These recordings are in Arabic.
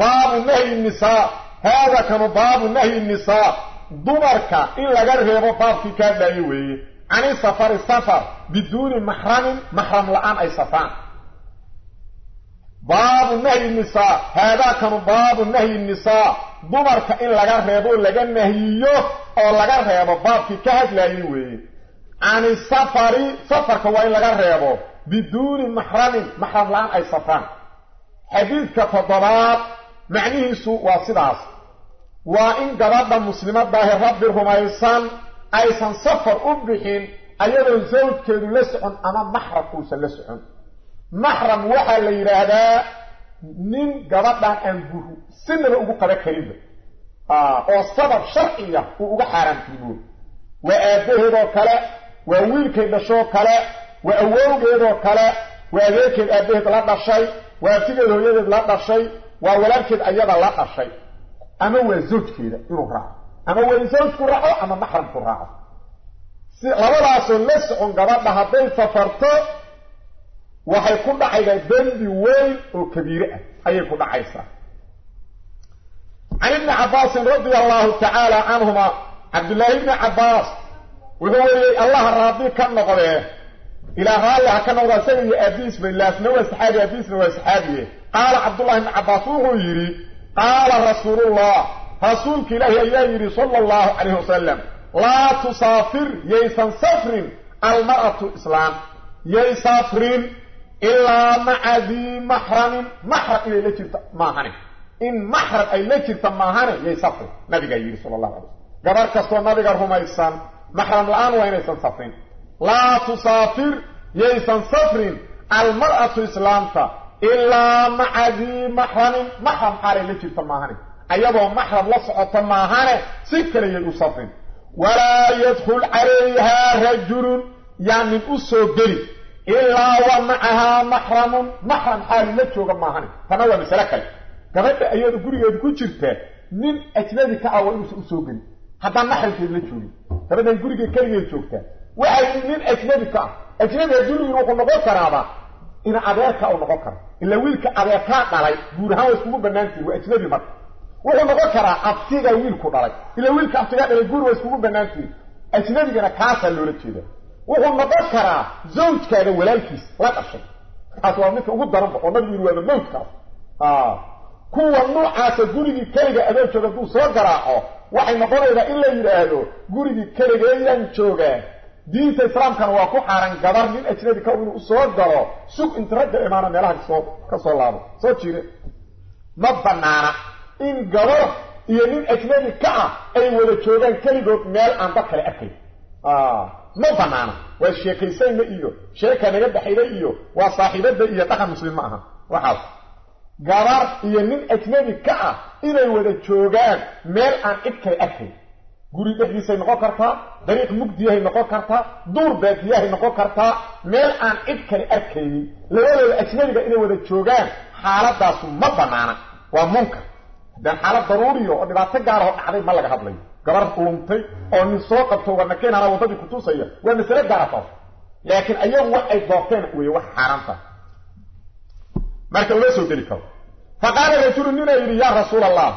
baabu nahyi nisaa haada kanu baabu nahyi nisaa dumarka in laga reebo baabkii kaa dhaayo weeye cani safari safar biduuni maxramin maxram la-aan ay safraan baabu nahyi nisaa haadaa kanu baabu nahyi nisaa dumarka in laga reebo laga nahyiyo oo laga reebo baabkii ka hadlaayay weeye cani safari safarka waa in laga reebo biduuni maxramin maxram waa in gabadha muslimadaahi rabbi rumaysan aysan safar u bixin ayadoon sawjkeedu la socon ama maxram uusan la socon maxram waxaa la yidhaahdaa nin gabadhan aan guru sinaba ugu qaba karinba oo sabab sharciya uu uga xaaraamtimo waa aabbaheedoo kale waa wiilkay dhashoo kale waa awowgeedoo kale waa adeerkeed aabbaheed la dhashay waa abtigeed hooyadeed la dhashay la dhashay ama waa zawjkeeda inuu raaco ama waa in zawjku raaco ama maxramku raaco si labadaasoo la socon gabadha hadday safarto waxay ku dhacaydaa dembi weyn oo kabiire ah ayay ku dhacaysaa can ibni cabbaasin radia allahu tacaala canhuma cabdullaahi ibni cabbaas wuxuu wariyey allah raadi ka noqdee ilaa raalli ha ka noqda isaga iyo aabiis bay laasna waa saxaabi aabiisna waa saxaabiye قال عبد الله بن عباس يري قال رسول الله رسول الله يري صلى الله عليه وسلم لا تسافر ييسن سفر المرأة إسلام. ييسافر إلا مع ذي محرم محرم إلا يجب تماهنه إن محر أي يجب تماهنه ييسافر نبي يري صلى الله عليه وسلم. قبر كسو نبي هم إسلام. محرم الآن وين يسن سفرين لا تسافر ييسن سفر المرأة إسلام safrin almar'atu islaamta ilaa maca dii maxramin maxram xaalay la jirta maahane ayadoo maxram la socota maahane si kale yay u safrin walaa yadkhul calayhaa rajulun yaa nin u soo geli ilaa wa macahaa maxramun maxram xaali la jooga maahane tana waa masale kale gabadha ayada gurigeeda ku jirta nin ajnabi ka ah waa inuusan usoo gelin haddaan ah adeerkaa dhalay guur ahaan waa iskugu banaantihin waa ajnabi marka wuxuu noqon karaa abtiga wiilku dhalay ilaa wiilka abtigaa dhalay guur waa iskugu banaantihin ajnabigana kaasaa loola jeeda wuxuu noqon karaa zawjkaada walaalkiis la dhashay kaas waa midka ugu daranba oo nabigu yidhi waaba mawtkaas kuwa noocaasa gurigii keliga adoo jooga hadduu soo garaaco waxay noqonaydaa in la yidhaahdo gurigii keligeeyaan joogaa ka inuu usoo galo sug inta ragga imaana meelaha kasoo ka soo laabo soo jire ma banaana in gabar iyo nin ajnabi ka ah ay wada joogaan keligood meel aan dad kale arkayn ma banaana waa sheekaysayna iyo sheeka naga dhaxayda iyo waa saaxiibada iyo dhaqan muslim ma aha waxaas gabar iyo nin ajnabi ka ah inay wada joogaan meel aan cid kale arkayn guri dhexdiisay noqon kartaa dariiq mugdiyahay noqon kartaa duur baadiyahay noqon kartaa meel aan cid kale arkaynin labadooda ajnabiga inay wada joogaan xaaladaasu ma banaana waa munkar haddaan xaalad daruuriya oo dhibaato gaarahoo dhacday ma laga hadlayo gabar luntay oo nin soo qabto warnakeenana waddadii kutusaya waa masale gaara taas laakiin ayagu wax ay doorteen weeye wax xaaraanta marka uma soo geli karo fa qaala rajulu ninaa yidhi yaa rasuula allah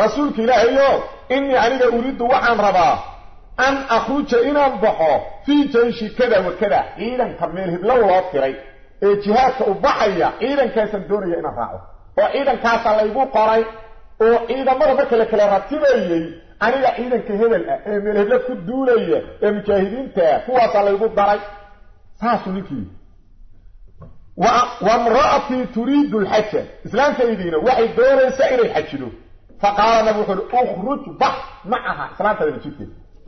rasuulka ilaahayo innii aniga uriiddu waxaan rabaa an akhruja inaan baxo fii jayshi kada wa kada ciidanka meel hiblow loo tiray ee jihaadka u baxaya ciidankaasaan doonaya inaan raaco. Oo ciidankaasaa laygu qoray oo ciidamada marka la kala ratibayey aniga ciidanka hebel ah ee meel hebla ku duulaya ee mujaahidiintaa kuwaasaa laygu daray. Saasuu ninkii wamra'atii turiidu lxaja. Islaantaydiina waxay doonaysaa inay xajido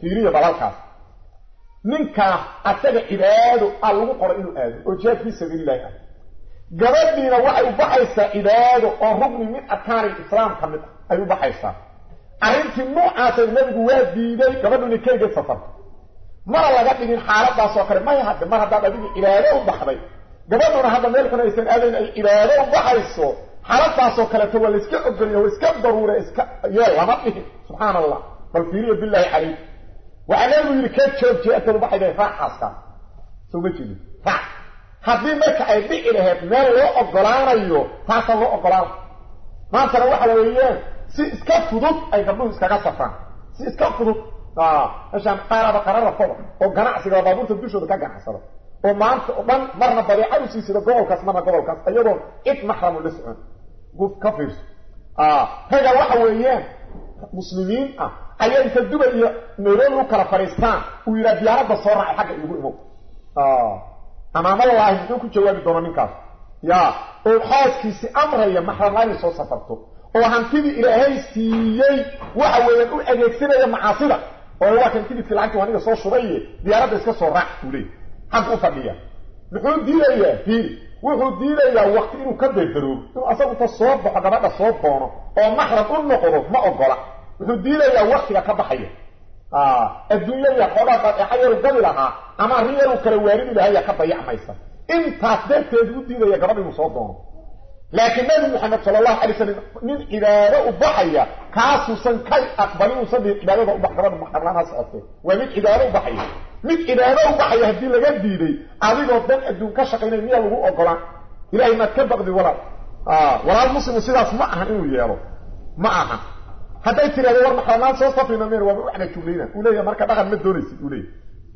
fiiriya balalkaas ninkaas asaga cibaado a lagu qoray inuu aado oo jihaad fii sabiililahi ah gabadhiina waxay u baxaysaa cibaado oo rugni min arkaani islaam ka mid ah ay u baxaysaa arrintii noocaasay nabigu waa diiday gabadhu inay keligeed safarto mana laga dhigin xaaladaasoo kale may hadde mar haddaad adigu cibaado u baxday gabadhuna hadda meel xun aysan aadayn ay cibaado u baxayso layska ogolya waa iska daruure iska yeel lama dhihin subxaana allah bal fiiriya bilaahi calayk waxaa nabigu yidhi ka joogjiya intaad u baxayda raaxaaskaa soo ma jeedin raac haddii marka ay dhici lahayd meel loo ogolaanayo taasaa loo ogolaana maantana waxa weeyaan si iska fudud ay gabdhuhu iskaga safraan si iska fudud meeshaan qaaraba qarara foda oo ganacsiga baabuurta dushooda ka ganacsada oo maanta oo dhan marna badeecad usiisada gobolkaas marna gobolkaas iyadoo cid maxramu la قف كفر هذا وحوهيان مسلمين ايان تدوبة نرون وكرا فريستان ويرا ديارة بصورة حقا يقول امام الله يجدوكو جواب دونامي كاف يا اوحاس كيسي امره يا محراني سو سفرتو أو هانتيدي إلى هاي سيييي وحوهيان أو اجيكسينة يا محاصرة أو واكن تيدي تلعنك واني سو شرية ديارة اسكا سورة حقا فريا نقول ديلا يا فيري wuxuu diidayaa wakti inuu ka beerdaroobo inuu asagu ta soo baxo gabadha soo doono oo maxram u noqdo ma ogola wuxuu diidayaa waktiga ka baxaya adduunyaya xoogaa badeexa yaru gadi lahaa ama arrin yaru kala waaridi lahaya ka dayacmaysa intaas darteed u diidaya gabadha inuu soo doono لكن نبي محمد صلى الله عليه وسلم من إدارة بحية كاسو سن كي أقبلوا سن إدارة بحرام محرام أسأته ومن إدارة بحية من إدارة بحية هذه اللي يدي لي أريد أبدأ أدون كشقين مية الله أقرى إلا إما تكبغ دي ولا. آه. ولا المسلم السلاس معها إنو يارو معها هذا يتري هذا ورمحرام أسأته في نمير وابعنا كبلينا أولي يا مركب أغن مدوني سي أولي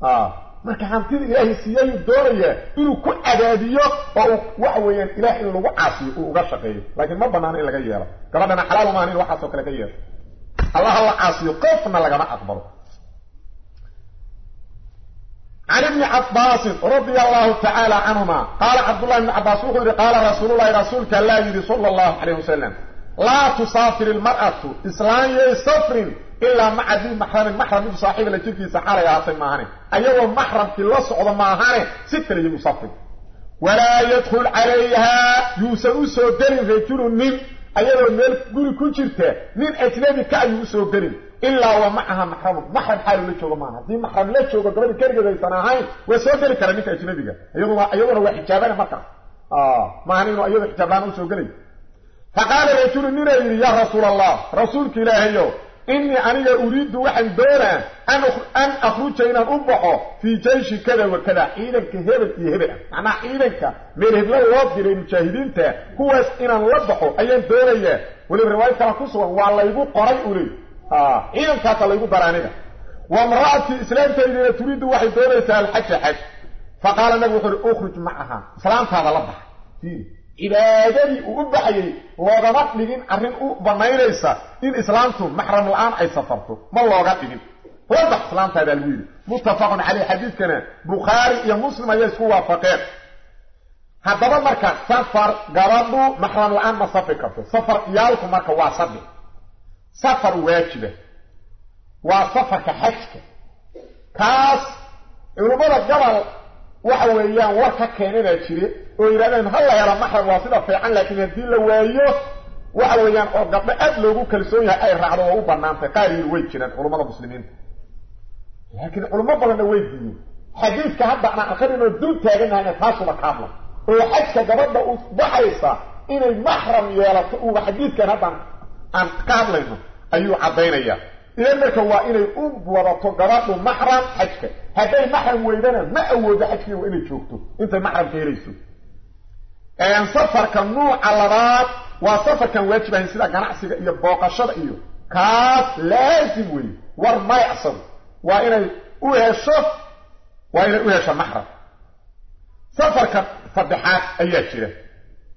آه. Marka hantida ilaahay siiyayuu doonayaa inuu ku cadaadiyo oo uu waxa weeyaan ilaah in lagu caasiyo uu uga shaqeeyo laakiin ma banaano in laga yeelo gabadhana xalaal maahan in waxaasoo kale ka yeelo allaha la caasiyo qofna lagama aqbalo عن ابن عباس رضي الله تعالى عنهما قال عبد الله بن عباس وخير قال رسول الله رسولك الله صلى الله عليه وسلم لا تسافر المرأة إسلام يسافر إلا مع ذي محرم محرم صاحب لجيكي سحارة يا عطي معاني أيوة محرم في الله صعود معاني ستة لي مسافر ولا يدخل عليها يوسف سودر رجل من أيوة ميل قولي كنشرته من أجنبي كأي سودر إلا ومعها محرم. محرم حاله لجوغ معها دي محرم لجوغ قبل كرجة ذي صناعين وسودر كرميك أجنبي أيوة أيوة هو حجابان مكة آه معنى إنه أيوة حجابان وسودر فقال رجل نرى يا رسول الله. رسولك إلهي إني أنا أريد وحن دونا أن أن أخرج إلى أبحه في جيش كذا وكذا. إذنك هبل يهبل أنا إذنك من هبل الله دي المجاهدين تا. هو إن نلبحه أيام دونا وللرواية كلا كسوة والله يقول قرأي أولي. آه. إذنك هذا يقول برانينا وامرأة إسلام تريد تريد وحن دونا يسأل حج حج. فقال النبي أخرج معها. سلام هذا لبح فيه. Cibaadadii uu u baxayay loogama dhigin arrin u banaynaysa in islaamtu maxram la-aan ay safarto ma looga dhigin wadax islaamtaadaa lagu yidhi muttafaqun caleyh xadiidkana bukhaari iyo muslim ayaa isku waafaqeen haddaba marka safar gabadhu maxram la-aan ma safri karto safar iyaalku marka waa saddex safar waajiba waa safarka xajka kaas culummada gobol waxa weeyaan war ka keenanaa jire oo yidhahdeen ha la helo maxram waa sida fiican laakiin haddii la waayo waxa weeyaan oo gabdho aad loogu kalsoon yahay ay raacdo oo u banaantay qaar yir way jiraan culummada muslimiinta laakiin culummo badanna way diideen xadiidka hadda aan akrinoo dul taaganahayna taasuba ka hadla oo xajka gabadha u baxaysa inay maxram yeelato uuba xadiidkan haddaan aan ka hadlayno ayuu caddaynaya لأنك هو إلي أم وضطقراته محرم حجك. هذا المحرم ويدانا ما أود حجك وإنه تشوكته إنت المحرم في ريسو أن صفر كان نوع اللبات وصفر كان واجبه إن لك أنا أحسي يبقى شرعي كاس لازم وي ورما يحصل. وإنه أهشف وإنه أهشف محرم. صفر كان فضحات أياتي.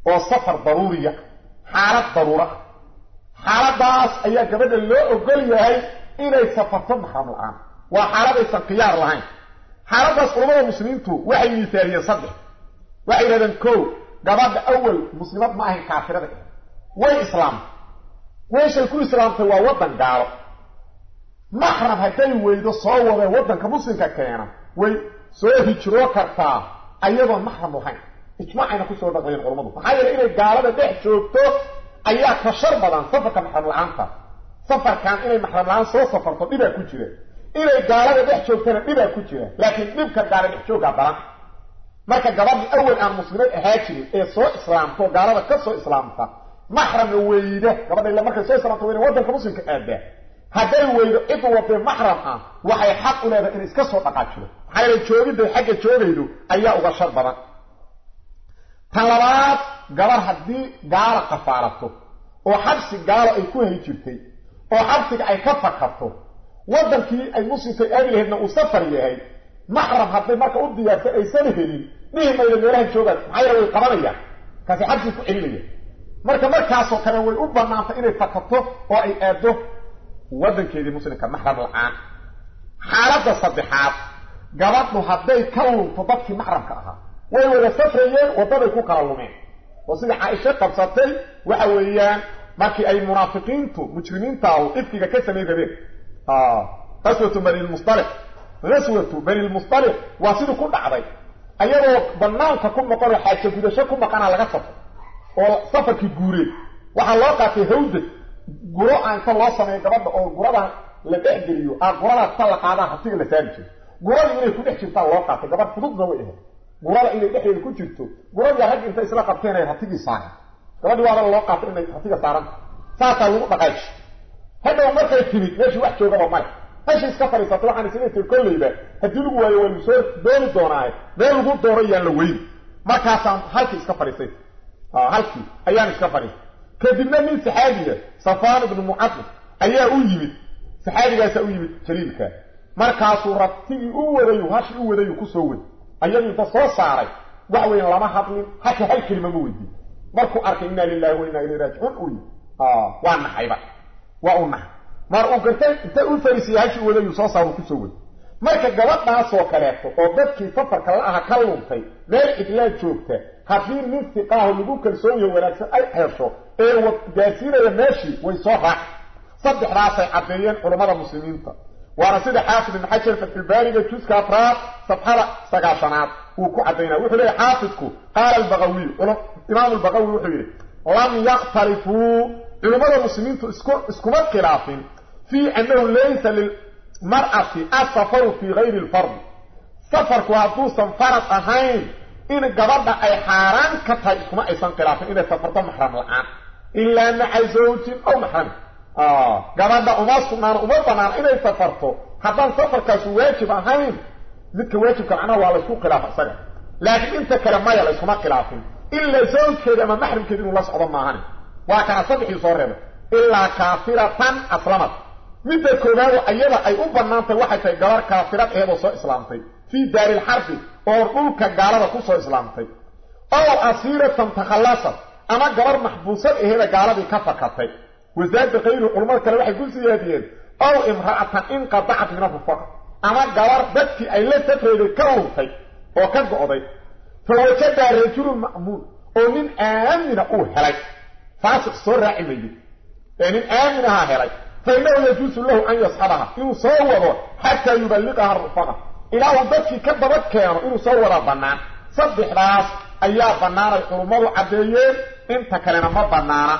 وصفر ضرورية حالة ضرورة. Ayaa gabadha loo ogol yahay inay safarto maxram la-aan waa xaaladaysan khiyaar lahayn xaaladaas culamada muslimiintu waxay miisaaliyeen saddex waxay yidhahdeen ko gabadha awal muslimad ma ahayn kaafirada way islaamtay weeshay ku islaamtay waa waddan gaalo maxram hadday weydo soo wadee waddanka muslimka keena way soo hijroo kartaa ayadoon maxram lahayn ijmaacayna kusoo dhaqmayeen culammadu maxaa yeelay inay gaalada dhex joogto ayaa ka shar badan safarka maxram la-aanta safarkan inay maxram la-aan soo safarto dhibaa ku jira inay gaalada dhex joogtana dhibaa ku jira laakiin dhibka gaala dhex joogaa badan marka gabadhii awal aan muslimad ahaa jirin ee soo islaamto gaalada ka soo islaamta maxramna weyda gabadha illa markay soo islaamto wayna waddanka muslimka aadaa hadday weydo cid wadee maxram ah waxay xaq u leedahay inay iska soo dhaqaajiro maxaa yeelay joogidday xagga joogaydo ayaa uga shar badan tan labaad gabar haddii gaala qafaalato oo xabsi gaalo ay ku hay jirtay oo xabsiga ay ka fakarto waddankii ay muslimka aadi lahaydna uu safar yahay maxram hadday marka u diyaarto aysan helin dhihi mayda meelaha joogaan maxaa yeele way qabanayaan kaasi xabsii ku celinaya marka markaasoo kale way u banaantay inay fakarto oo ay aado waddankeedii muslimka maxram la-aan xaaladda saddexaad gabadhu hadday ka lunto dadkii maxramka ahaa way wada safrayeen waddaday ku kala lumeen ka samayn rabeen qaswatu banilmustalix qaswatu banilmustalix waa sidii ku dhacday ayagoo banaanka ku noqonoo xaaja gudasho ku maqanaa laga safro oo safarkii guureen waxaa loo qaatay hawdad guro aan inta loo sameeyo gabadha oo gurada la dhexgeliyo aa guradaas ta la qaadaa hatiga la saari jiro gurada inay ku dhex jirtaa loo qaatay gabadh fududna way ahayd guradii rag intay isla qabteen ay hatigii saaran gabadhii waaba loo qaatay inay hatiga saaranta saasaa lagu dhaqaaji hadhow markay timid meeshii wax joogaba male meeshii iska fadhiisatay waxaan isla tir kolleyba haddii lagu waayo waa soo dooni doonaaye meel lagu doono yaan la weyn markaasaan halkii iska fadhiisay halkii ayaan iska fadhiistay kadibna nin saxaabiya safaan ibnu mucadid ayaa u yimid saxaabigaasaa u yimid jaliilka markaasuu rabtigii u wadayu hashi u wadayu kusoo wed ayadu inta soo saaray wax weyn lama hadlin. Haka hal kelima ma weydiin markuu arkay inna lilahi wa inna ilayhi raajicuun uu yimi waa naxayba waa u naxay. Mar uu gartay inta u fariisiyay hashi u wadayu soo saaru ku soo wed marka gabadhaasoo kaleeto oo dadkii safarka la aha ka luntay meel cidlaa joogta haddii nin siqaaho lagu kalsoon yaho wanaagsan ay hesho ee gaarsiinaya meeshii way soo raac saddexdaasay caddeeyeen culammada muslimiinta وأنا سيدي حافظ ابن حجر في البالغة جزك أفراد صبحرة سقاشنات وكو عدينا. وحولي حافظكو؟ قال البغوي. إمام البغوي وحولي لم يختلفوا إنه مدى المسلمين تسكمت خلافين؟ في أنه ليس للمرأة السفر في غير الفرد سفر كوهدوسا فرد أهين. إن قبضة أي حاران كتا إسكمت خلافين. إنه سفرت محرم الآن إلا أنه زوج أو محرم. Sugnaano uma banaano inay safarto haddaan safarkaasu waajib ahayn midka waajibka macnaha waa laysku khilaafa isaga laakiin inta kale maya layskuma khilaafin ilaa zawjkeeda ama maxrimkeeda inuu la socdo maahani waa kana saddexdii soo reebay ilaa kaafiratan aslamad midda koowaado ayada ay u banaantay waxay tahay gabar kaafirad aheed oo soo islaamtay fii daari lxarbi oo dhulka gaalada ku soo islaamtay ow asiiratan takhallasad ama gabar maxbuusad aheeda gaaladii ka fakatay وزاد بخير العلماء كلا واحد يقول سيادين أو امرأة انقضعت من الفقر أما قوار بدك أي لا تفريد كوفي وكذب اضي فوجد رجل مأمور ومن آمن أو هلاي فاسق صرع اللي يعني امنها هلاي فإنه يجوز له أن يصحبها. إنه صوره حتى يبلغها الرفقة. إلا وضعك كذبت كيانه إنه صوره بنان. صدح راس. أيها بنان الحرمة عبدالي انت كلنا ما بنانه